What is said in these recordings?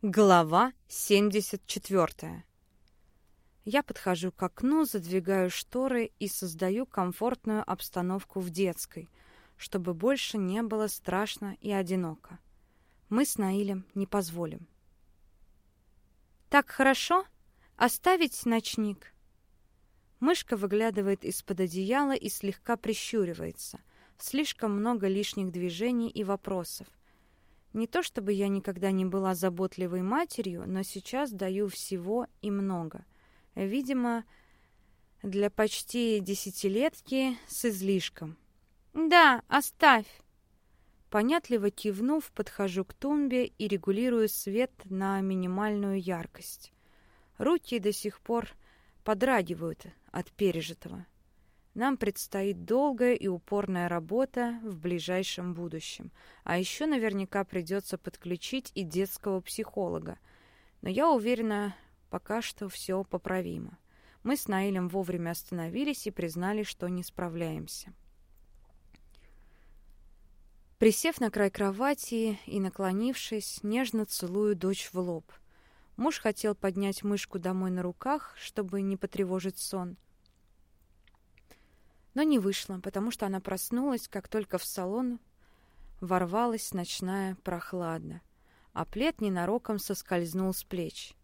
Глава 74. Я подхожу к окну, задвигаю шторы и создаю комфортную обстановку в детской, чтобы больше не было страшно и одиноко. Мы с Наилем не позволим. «Так хорошо? Оставить ночник?» Мышка выглядывает из-под одеяла и слегка прищуривается. Слишком много лишних движений и вопросов. Не то чтобы я никогда не была заботливой матерью, но сейчас даю всего и много. Видимо, для почти десятилетки с излишком. «Да, оставь!» Понятливо кивнув, подхожу к тумбе и регулирую свет на минимальную яркость. Руки до сих пор подрагивают от пережитого. Нам предстоит долгая и упорная работа в ближайшем будущем. А еще наверняка придется подключить и детского психолога. Но я уверена, пока что все поправимо. Мы с Наилем вовремя остановились и признали, что не справляемся. Присев на край кровати и наклонившись, нежно целую дочь в лоб. Муж хотел поднять мышку домой на руках, чтобы не потревожить сон — но не вышло, потому что она проснулась, как только в салон ворвалась ночная прохлада, а плед ненароком соскользнул с плеч.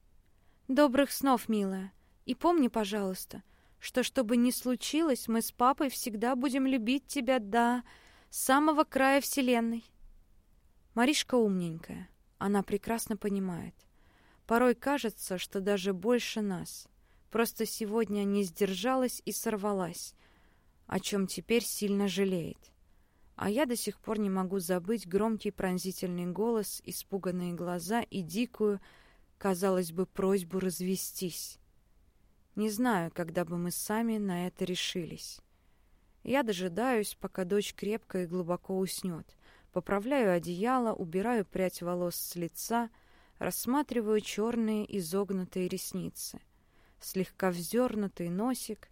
«Добрых снов, милая, и помни, пожалуйста, что, что бы ни случилось, мы с папой всегда будем любить тебя до самого края вселенной». Маришка умненькая, она прекрасно понимает. Порой кажется, что даже больше нас. Просто сегодня не сдержалась и сорвалась, о чем теперь сильно жалеет. А я до сих пор не могу забыть громкий пронзительный голос, испуганные глаза и дикую, казалось бы, просьбу развестись. Не знаю, когда бы мы сами на это решились. Я дожидаюсь, пока дочь крепко и глубоко уснет. Поправляю одеяло, убираю прядь волос с лица, рассматриваю черные изогнутые ресницы, слегка вздернутый носик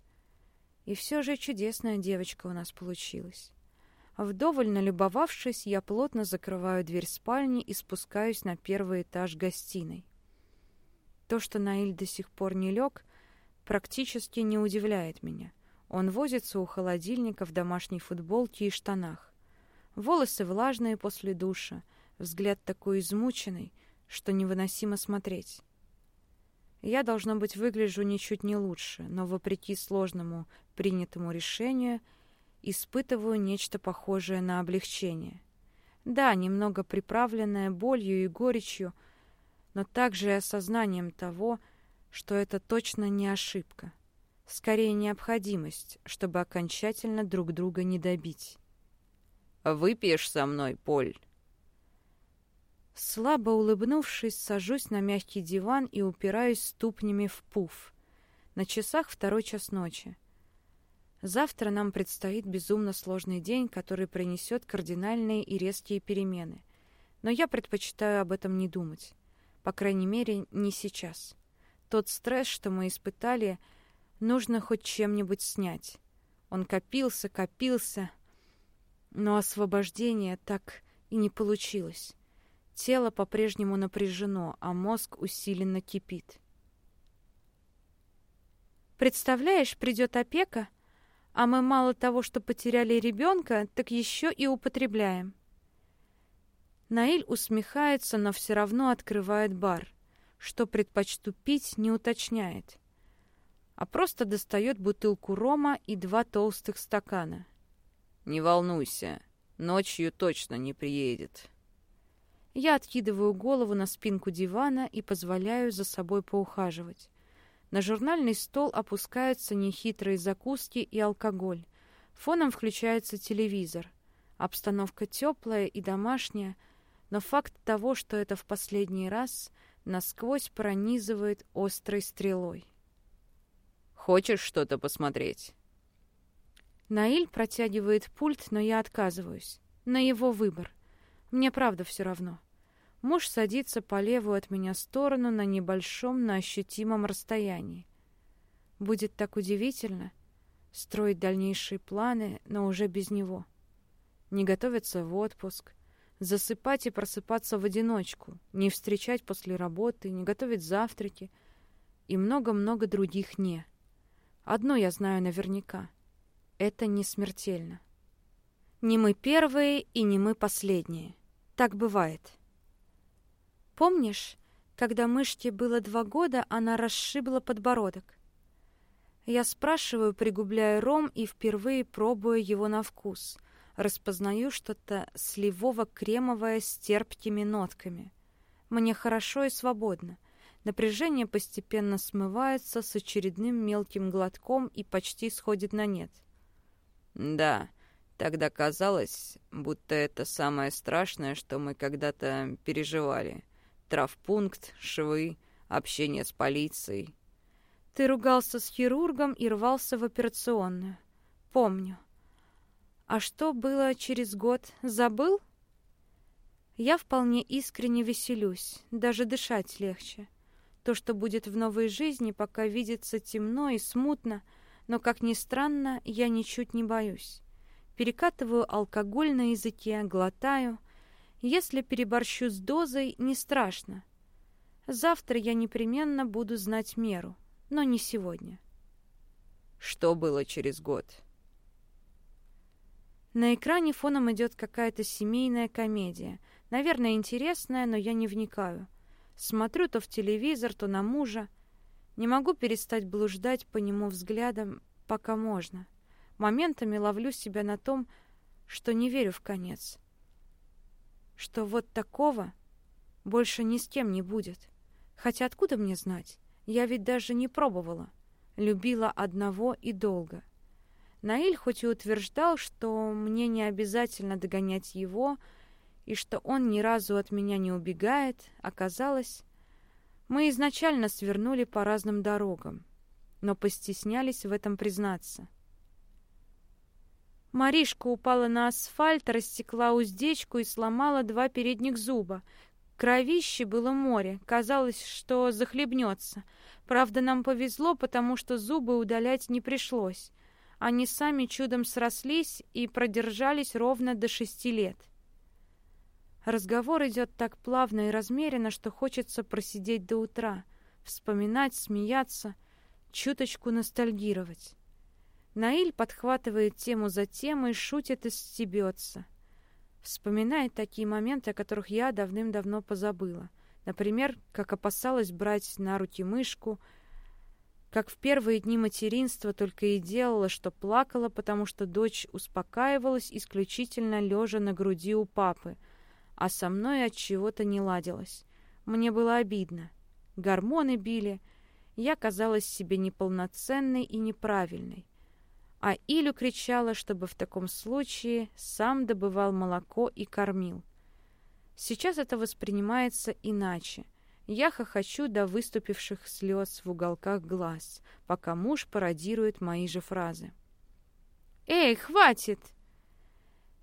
и все же чудесная девочка у нас получилась. Вдоволь налюбовавшись, я плотно закрываю дверь спальни и спускаюсь на первый этаж гостиной. То, что Наиль до сих пор не лег, практически не удивляет меня. Он возится у холодильника в домашней футболке и штанах. Волосы влажные после душа, взгляд такой измученный, что невыносимо смотреть. Я, должно быть, выгляжу ничуть не лучше, но, вопреки сложному принятому решению, испытываю нечто похожее на облегчение. Да, немного приправленное болью и горечью, но также и осознанием того, что это точно не ошибка. Скорее, необходимость, чтобы окончательно друг друга не добить. «Выпьешь со мной, Поль?» Слабо улыбнувшись, сажусь на мягкий диван и упираюсь ступнями в пуф. На часах второй час ночи. Завтра нам предстоит безумно сложный день, который принесет кардинальные и резкие перемены. Но я предпочитаю об этом не думать. По крайней мере, не сейчас. Тот стресс, что мы испытали, нужно хоть чем-нибудь снять. Он копился, копился, но освобождение так и не получилось. Тело по-прежнему напряжено, а мозг усиленно кипит. Представляешь, придет опека, а мы мало того, что потеряли ребенка, так еще и употребляем. Наиль усмехается, но все равно открывает бар. Что предпочту пить, не уточняет. А просто достает бутылку рома и два толстых стакана. «Не волнуйся, ночью точно не приедет», я откидываю голову на спинку дивана и позволяю за собой поухаживать. На журнальный стол опускаются нехитрые закуски и алкоголь. Фоном включается телевизор. Обстановка теплая и домашняя, но факт того, что это в последний раз, насквозь пронизывает острой стрелой. «Хочешь что-то посмотреть?» Наиль протягивает пульт, но я отказываюсь. На его выбор — мне правда все равно. Муж садится по левую от меня сторону на небольшом, но ощутимом расстоянии. Будет так удивительно строить дальнейшие планы, но уже без него. Не готовиться в отпуск, засыпать и просыпаться в одиночку, не встречать после работы, не готовить завтраки и много-много других «не». Одно я знаю наверняка — это не смертельно. Не мы первые и не мы последние. Так бывает. Помнишь, когда мышке было два года, она расшибла подбородок? Я спрашиваю, пригубляя ром и впервые пробую его на вкус. Распознаю что-то сливово-кремовое с терпкими нотками. Мне хорошо и свободно. Напряжение постепенно смывается с очередным мелким глотком и почти сходит на нет. «Да, тогда казалось, будто это самое страшное, что мы когда-то переживали. Травпункт, швы, общение с полицией». «Ты ругался с хирургом и рвался в операционную. Помню. А что было через год, забыл?» Я вполне искренне веселюсь, даже дышать легче. То, что будет в новой жизни, пока видится темно и смутно, но, как ни странно, я ничуть не боюсь. Перекатываю алкоголь на языке, глотаю. Если переборщу с дозой, не страшно. Завтра я непременно буду знать меру, но не сегодня. Что было через год? На экране фоном идет какая-то семейная комедия. Наверное, интересная, но я не вникаю. Смотрю то в телевизор, то на мужа. Не могу перестать блуждать по нему взглядом, пока можно. Моментами ловлю себя на том, что не верю в конец. Что вот такого больше ни с кем не будет. Хотя откуда мне знать? Я ведь даже не пробовала. Любила одного и долго. Наиль хоть и утверждал, что мне не обязательно догонять его, — и что он ни разу от меня не убегает, оказалось, мы изначально свернули по разным дорогам, но постеснялись в этом признаться. Маришка упала на асфальт, растекла уздечку и сломала два передних зуба. Кровище было море, казалось, что захлебнется. Правда, нам повезло, потому что зубы удалять не пришлось. Они сами чудом срослись и продержались ровно до шести лет. Разговор идет так плавно и размеренно, что хочется просидеть до утра, вспоминать, смеяться, чуточку ностальгировать. Наиль подхватывает тему за темой, шутит и стебется. Вспоминает такие моменты, о которых я давным-давно позабыла. Например, как опасалась брать на руки мышку, как в первые дни материнства только и делала, что плакала, потому что дочь успокаивалась исключительно лежа на груди у папы — а со мной от чего-то не ладилось. Мне было обидно. Гормоны били. Я казалась себе неполноценной и неправильной. А Илю кричала, чтобы в таком случае сам добывал молоко и кормил. Сейчас это воспринимается иначе. Я хохочу до выступивших слез в уголках глаз, пока муж пародирует мои же фразы. «Эй, хватит!»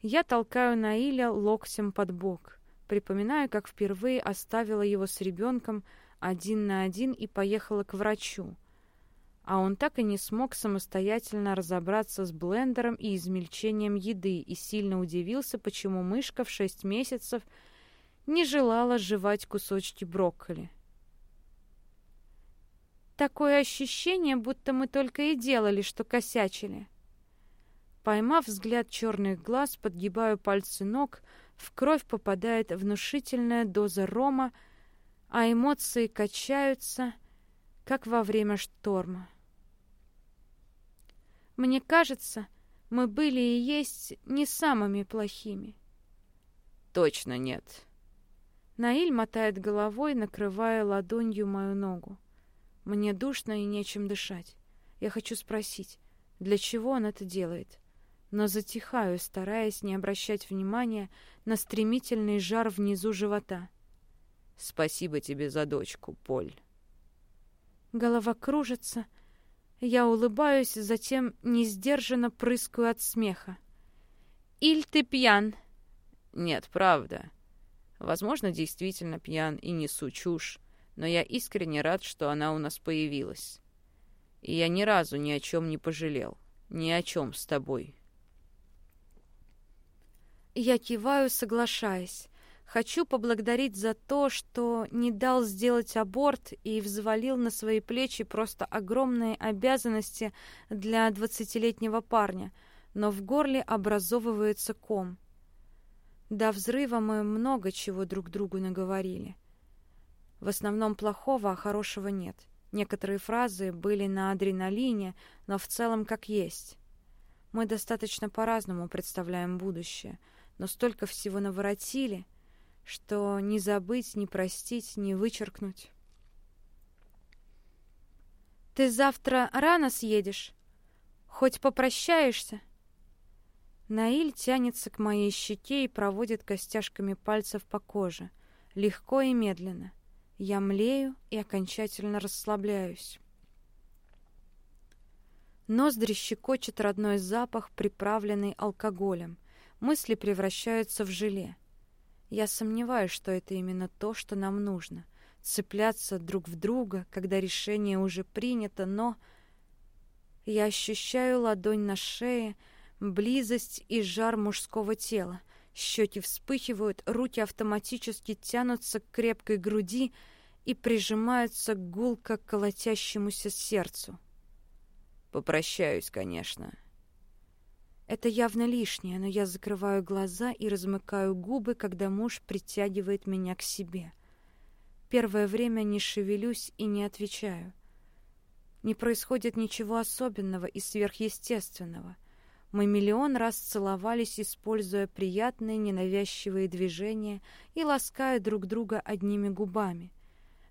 Я толкаю Наиля локтем под бок. Припоминаю, как впервые оставила его с ребенком один на один и поехала к врачу. А он так и не смог самостоятельно разобраться с блендером и измельчением еды и сильно удивился, почему мышка в шесть месяцев не желала жевать кусочки брокколи. Такое ощущение, будто мы только и делали, что косячили. Поймав взгляд черных глаз, подгибаю пальцы ног, в кровь попадает внушительная доза рома, а эмоции качаются, как во время шторма. Мне кажется, мы были и есть не самыми плохими. Точно нет. Наиль мотает головой, накрывая ладонью мою ногу. Мне душно и нечем дышать. Я хочу спросить, для чего он это делает? но затихаю, стараясь не обращать внимания на стремительный жар внизу живота. «Спасибо тебе за дочку, Поль». Голова кружится. Я улыбаюсь, затем несдержанно прыскаю от смеха. «Иль ты пьян?» «Нет, правда. Возможно, действительно пьян и несу чушь, но я искренне рад, что она у нас появилась. И я ни разу ни о чем не пожалел. Ни о чем с тобой». Я киваю, соглашаясь. Хочу поблагодарить за то, что не дал сделать аборт и взвалил на свои плечи просто огромные обязанности для двадцатилетнего парня, но в горле образовывается ком. До взрыва мы много чего друг другу наговорили. В основном плохого, а хорошего нет. Некоторые фразы были на адреналине, но в целом как есть. Мы достаточно по-разному представляем будущее, но столько всего наворотили — что не забыть, не простить, не вычеркнуть. «Ты завтра рано съедешь? Хоть попрощаешься?» Наиль тянется к моей щеке и проводит костяшками пальцев по коже, легко и медленно. Я млею и окончательно расслабляюсь. Ноздри щекочет родной запах, приправленный алкоголем. Мысли превращаются в желе. Я сомневаюсь, что это именно то, что нам нужно. Цепляться друг в друга, когда решение уже принято, но... Я ощущаю ладонь на шее, близость и жар мужского тела. Щеки вспыхивают, руки автоматически тянутся к крепкой груди и прижимаются к гулко колотящемуся сердцу. Попрощаюсь, конечно. Это явно лишнее, но я закрываю глаза и размыкаю губы, когда муж притягивает меня к себе. Первое время не шевелюсь и не отвечаю. Не происходит ничего особенного и сверхъестественного. Мы миллион раз целовались, используя приятные ненавязчивые движения и лаская друг друга одними губами,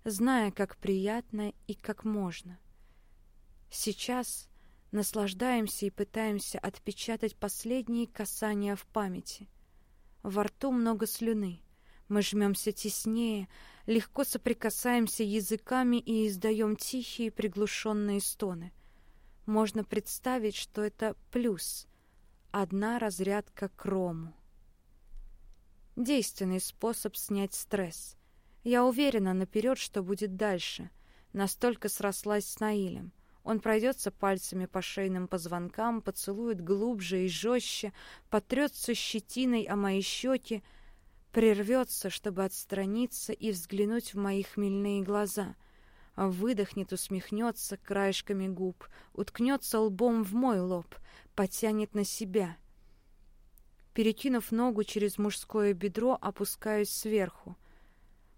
зная, как приятно и как можно. Сейчас Наслаждаемся и пытаемся отпечатать последние касания в памяти. Во рту много слюны. Мы жмемся теснее, легко соприкасаемся языками и издаем тихие приглушенные стоны. Можно представить, что это плюс. Одна разрядка к рому. Действенный способ снять стресс. Я уверена наперед, что будет дальше. Настолько срослась с Наилем. Он пройдется пальцами по шейным позвонкам, поцелует глубже и жестче, потрется щетиной о мои щеки, прервется, чтобы отстраниться и взглянуть в мои хмельные глаза, выдохнет, усмехнется краешками губ, уткнется лбом в мой лоб, потянет на себя. Перекинув ногу через мужское бедро, опускаюсь сверху.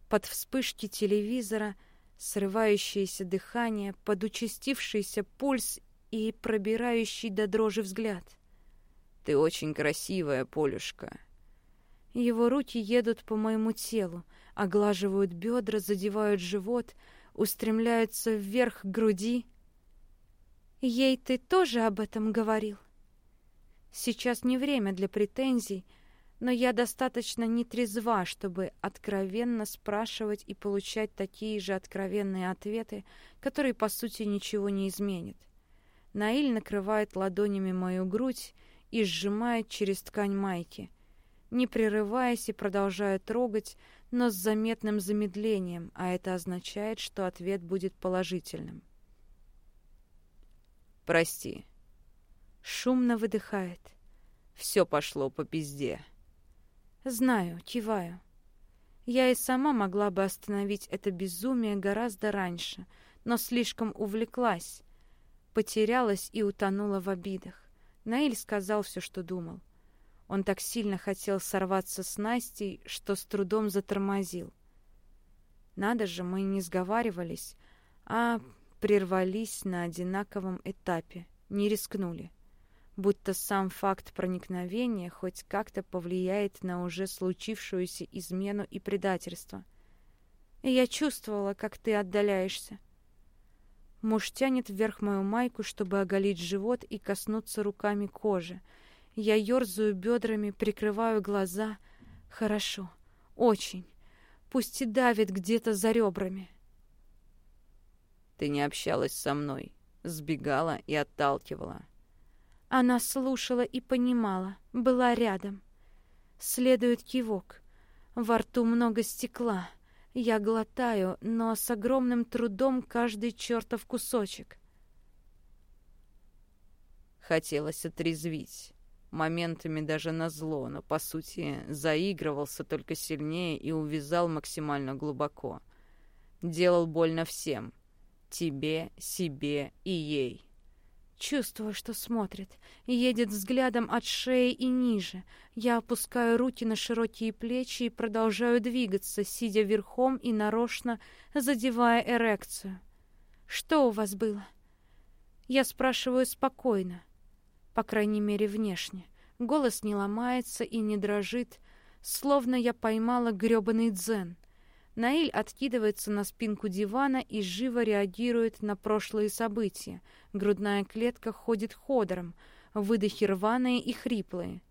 Под вспышки телевизора — срывающееся дыхание, подучастившийся пульс и пробирающий до дрожи взгляд. «Ты очень красивая, Полюшка». Его руки едут по моему телу, оглаживают бедра, задевают живот, устремляются вверх к груди. «Ей ты тоже об этом говорил?» Сейчас не время для претензий, но я достаточно нетрезва, чтобы откровенно спрашивать и получать такие же откровенные ответы, которые, по сути, ничего не изменят. Наиль накрывает ладонями мою грудь и сжимает через ткань майки, не прерываясь и продолжая трогать, но с заметным замедлением, а это означает, что ответ будет положительным. «Прости». Шумно выдыхает. «Все пошло по пизде». Знаю, киваю. Я и сама могла бы остановить это безумие гораздо раньше, но слишком увлеклась, потерялась и утонула в обидах. Наиль сказал все, что думал. Он так сильно хотел сорваться с Настей, что с трудом затормозил. Надо же, мы не сговаривались, а прервались на одинаковом этапе, не рискнули будто сам факт проникновения хоть как-то повлияет на уже случившуюся измену и предательство. я чувствовала, как ты отдаляешься. Муж тянет вверх мою майку, чтобы оголить живот и коснуться руками кожи. Я ерзаю бедрами, прикрываю глаза. Хорошо, очень. Пусть и давит где-то за ребрами. Ты не общалась со мной, сбегала и отталкивала. Она слушала и понимала, была рядом. Следует кивок. Во рту много стекла. Я глотаю, но с огромным трудом каждый чертов кусочек. Хотелось отрезвить. моментами даже на зло, но, по сути, заигрывался только сильнее и увязал максимально глубоко. Делал больно всем. Тебе, себе и ей. Чувствую, что смотрит, едет взглядом от шеи и ниже. Я опускаю руки на широкие плечи и продолжаю двигаться, сидя верхом и нарочно задевая эрекцию. «Что у вас было?» Я спрашиваю спокойно, по крайней мере, внешне. Голос не ломается и не дрожит, словно я поймала грёбаный дзен. Наиль откидывается на спинку дивана и живо реагирует на прошлые события. Грудная клетка ходит ходором, выдохи рваные и хриплые.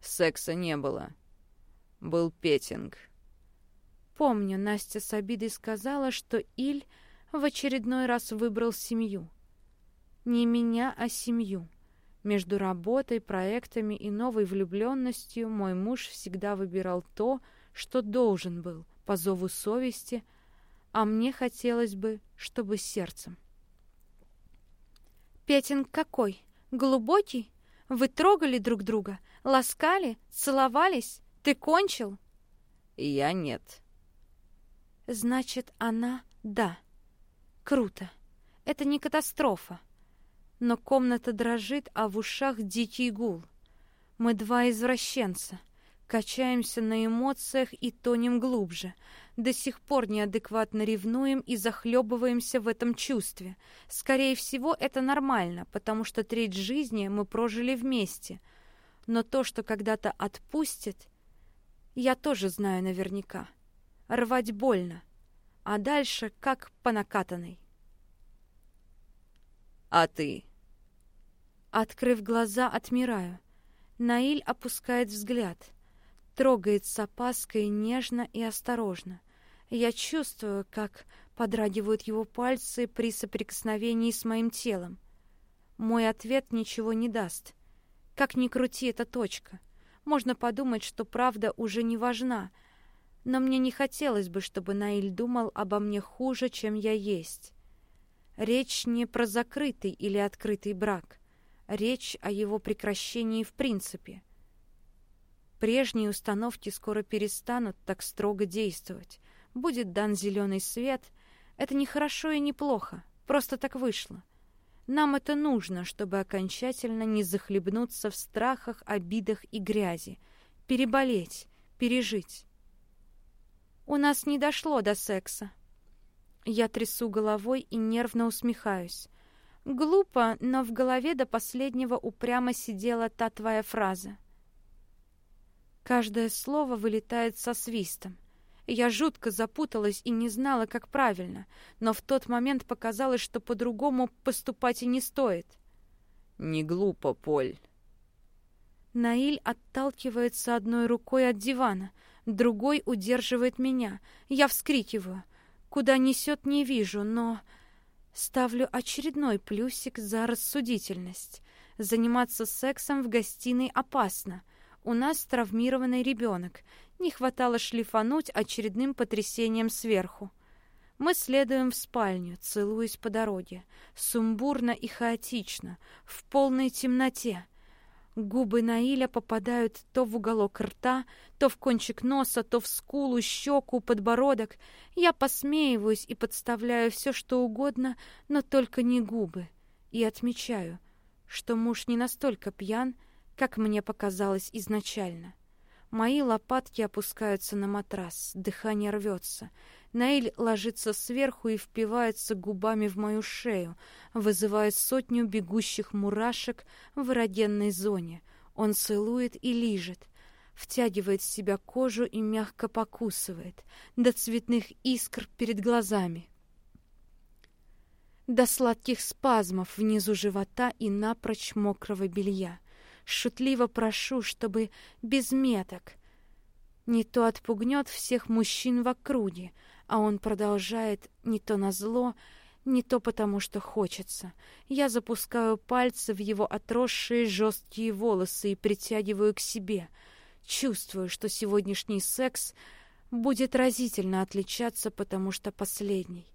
Секса не было. Был петинг. Помню, Настя с обидой сказала, что Иль в очередной раз выбрал семью. Не меня, а семью. Между работой, проектами и новой влюбленностью мой муж всегда выбирал то, что должен был — по зову совести, а мне хотелось бы, чтобы сердцем. «Петинг какой? Глубокий? Вы трогали друг друга? Ласкали? Целовались? Ты кончил?» «Я нет». «Значит, она — да. Круто. Это не катастрофа. Но комната дрожит, а в ушах дикий гул. Мы два извращенца. Качаемся на эмоциях и тонем глубже. До сих пор неадекватно ревнуем и захлебываемся в этом чувстве. Скорее всего, это нормально, потому что треть жизни мы прожили вместе. Но то, что когда-то отпустит, я тоже знаю наверняка. Рвать больно, а дальше как по накатанной. «А ты?» Открыв глаза, отмираю. Наиль опускает взгляд — трогает с опаской нежно и осторожно. Я чувствую, как подрагивают его пальцы при соприкосновении с моим телом. Мой ответ ничего не даст. Как ни крути, это точка. Можно подумать, что правда уже не важна, но мне не хотелось бы, чтобы Наиль думал обо мне хуже, чем я есть. Речь не про закрытый или открытый брак. Речь о его прекращении в принципе. Прежние установки скоро перестанут так строго действовать. Будет дан зеленый свет. Это не хорошо и не плохо. Просто так вышло. Нам это нужно, чтобы окончательно не захлебнуться в страхах, обидах и грязи. Переболеть, пережить. У нас не дошло до секса. Я трясу головой и нервно усмехаюсь. Глупо, но в голове до последнего упрямо сидела та твоя фраза. Каждое слово вылетает со свистом. Я жутко запуталась и не знала, как правильно, но в тот момент показалось, что по-другому поступать и не стоит. «Не глупо, Поль». Наиль отталкивается одной рукой от дивана, другой удерживает меня. Я вскрикиваю. Куда несет, не вижу, но... Ставлю очередной плюсик за рассудительность. Заниматься сексом в гостиной опасно — у нас травмированный ребенок. Не хватало шлифануть очередным потрясением сверху. Мы следуем в спальню, целуясь по дороге. Сумбурно и хаотично, в полной темноте. Губы Наиля попадают то в уголок рта, то в кончик носа, то в скулу, щеку, подбородок. Я посмеиваюсь и подставляю все, что угодно, но только не губы. И отмечаю, что муж не настолько пьян, как мне показалось изначально. Мои лопатки опускаются на матрас, дыхание рвется. Наиль ложится сверху и впивается губами в мою шею, вызывая сотню бегущих мурашек в эрогенной зоне. Он целует и лижет, втягивает в себя кожу и мягко покусывает, до цветных искр перед глазами. До сладких спазмов внизу живота и напрочь мокрого белья шутливо прошу, чтобы без меток. Не то отпугнет всех мужчин в округе, а он продолжает не то на зло, не то потому, что хочется. Я запускаю пальцы в его отросшие жесткие волосы и притягиваю к себе. Чувствую, что сегодняшний секс будет разительно отличаться, потому что последний.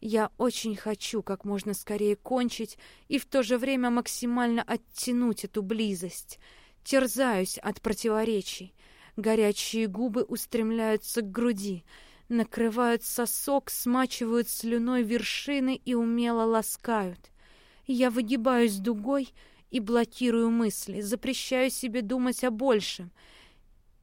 Я очень хочу как можно скорее кончить и в то же время максимально оттянуть эту близость. терзаюсь от противоречий. Горячие губы устремляются к груди, накрывают сосок, смачивают слюной вершины и умело ласкают. Я выгибаюсь дугой и блокирую мысли, запрещаю себе думать о большем.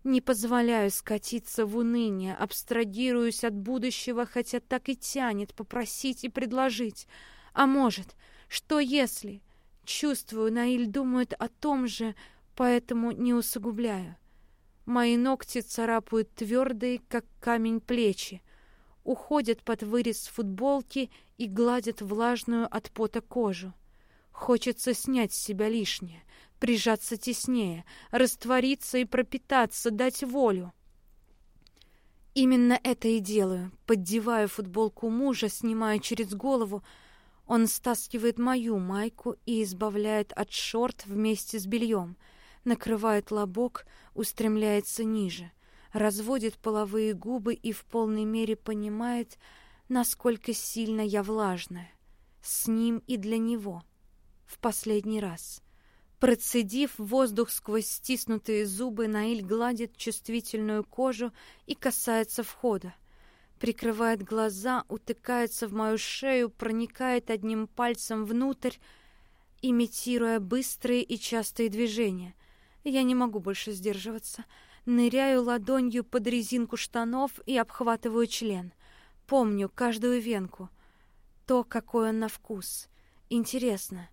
Не позволяю скатиться в уныние, абстрагируюсь от будущего, хотя так и тянет попросить и предложить. А может, что если? Чувствую, Наиль думает о том же, поэтому не усугубляю. Мои ногти царапают твердые, как камень плечи, уходят под вырез футболки и гладят влажную от пота кожу. Хочется снять с себя лишнее, прижаться теснее, раствориться и пропитаться, дать волю. Именно это и делаю. Поддеваю футболку мужа, снимаю через голову. Он стаскивает мою майку и избавляет от шорт вместе с бельем — накрывает лобок, устремляется ниже, разводит половые губы и в полной мере понимает, насколько сильно я влажная. С ним и для него. В последний раз. Процедив воздух сквозь стиснутые зубы, Наиль гладит чувствительную кожу и касается входа. Прикрывает глаза, утыкается в мою шею, проникает одним пальцем внутрь, имитируя быстрые и частые движения — я не могу больше сдерживаться. Ныряю ладонью под резинку штанов и обхватываю член. Помню каждую венку. То, какой он на вкус. Интересно,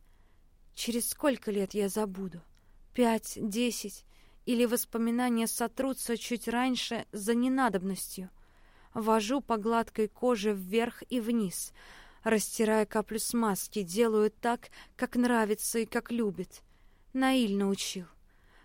через сколько лет я забуду? Пять, десять? Или воспоминания сотрутся чуть раньше за ненадобностью? Вожу по гладкой коже вверх и вниз, растирая каплю смазки, делаю так, как нравится и как любит. Наиль научил.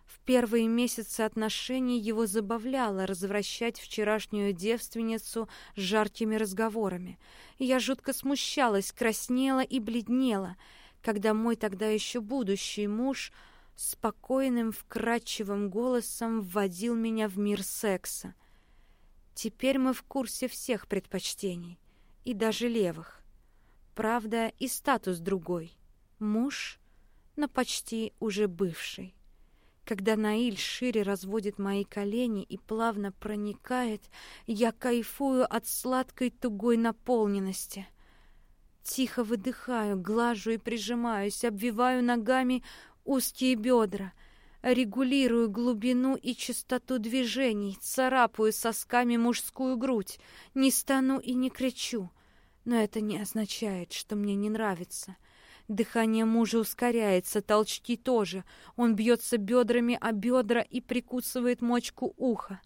В первые месяцы отношений его забавляло развращать вчерашнюю девственницу с жаркими разговорами. Я жутко смущалась, краснела и бледнела, когда мой тогда еще будущий муж спокойным, вкрадчивым голосом вводил меня в мир секса. Теперь мы в курсе всех предпочтений, и даже левых. Правда, и статус другой. Муж, но почти уже бывший. Когда Наиль шире разводит мои колени и плавно проникает, я кайфую от сладкой тугой наполненности. Тихо выдыхаю, глажу и прижимаюсь, обвиваю ногами узкие бедра, регулирую глубину и частоту движений, царапаю сосками мужскую грудь, не стану и не кричу. Но это не означает, что мне не нравится — Дыхание мужа ускоряется, толчки тоже. Он бьется бедрами о бедра и прикусывает мочку уха.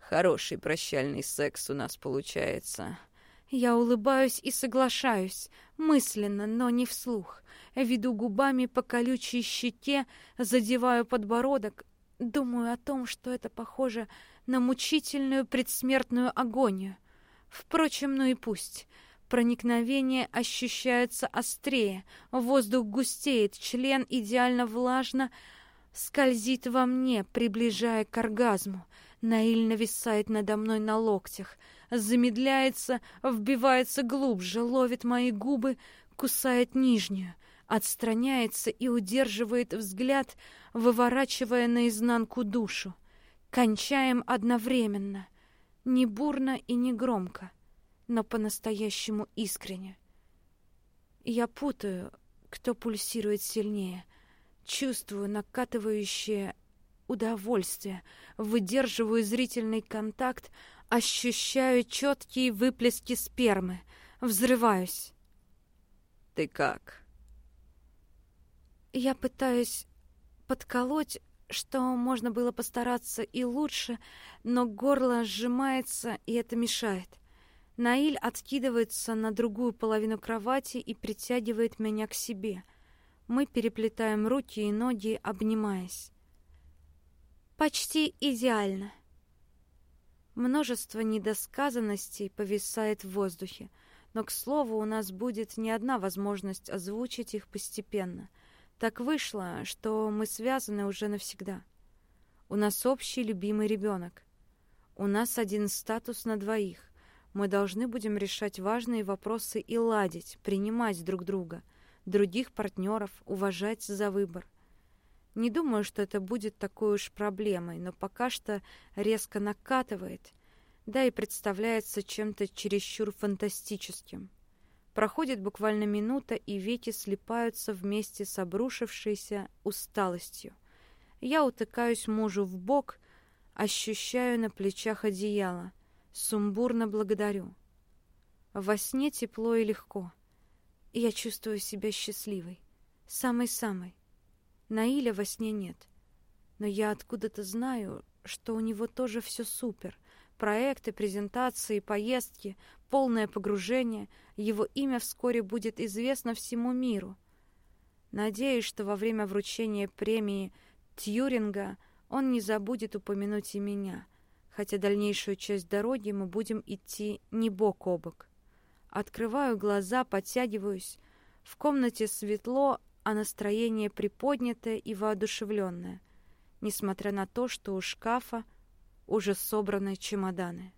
Хороший прощальный секс у нас получается. Я улыбаюсь и соглашаюсь, мысленно, но не вслух. Веду губами по колючей щеке, задеваю подбородок, думаю о том, что это похоже на мучительную предсмертную агонию. Впрочем, ну и пусть. Проникновение ощущается острее, воздух густеет, член идеально влажно скользит во мне, приближая к оргазму. Наиль нависает надо мной на локтях, замедляется, вбивается глубже, ловит мои губы, кусает нижнюю, отстраняется и удерживает взгляд, выворачивая наизнанку душу. Кончаем одновременно, не бурно и не громко но по-настоящему искренне. Я путаю, кто пульсирует сильнее, чувствую накатывающее удовольствие, выдерживаю зрительный контакт, ощущаю четкие выплески спермы, взрываюсь. «Ты как?» Я пытаюсь подколоть, что можно было постараться и лучше, но горло сжимается, и это мешает. Наиль откидывается на другую половину кровати и притягивает меня к себе. Мы переплетаем руки и ноги, обнимаясь. Почти идеально. Множество недосказанностей повисает в воздухе, но, к слову, у нас будет не одна возможность озвучить их постепенно. Так вышло, что мы связаны уже навсегда. У нас общий любимый ребенок. У нас один статус на двоих. Мы должны будем решать важные вопросы и ладить, принимать друг друга, других партнеров, уважать за выбор. Не думаю, что это будет такой уж проблемой, но пока что резко накатывает, да и представляется чем-то чересчур фантастическим. Проходит буквально минута, и веки слипаются вместе с обрушившейся усталостью. Я утыкаюсь мужу в бок, ощущаю на плечах одеяло, сумбурно благодарю. Во сне тепло и легко, я чувствую себя счастливой, самой-самой. Наиля во сне нет. Но я откуда-то знаю, что у него тоже все супер. Проекты, презентации, поездки, полное погружение. Его имя вскоре будет известно всему миру. Надеюсь, что во время вручения премии Тьюринга он не забудет упомянуть и меня, хотя дальнейшую часть дороги мы будем идти не бок о бок. Открываю глаза, подтягиваюсь. В комнате светло, а настроение приподнятое и воодушевленное, несмотря на то, что у шкафа уже собраны чемоданы.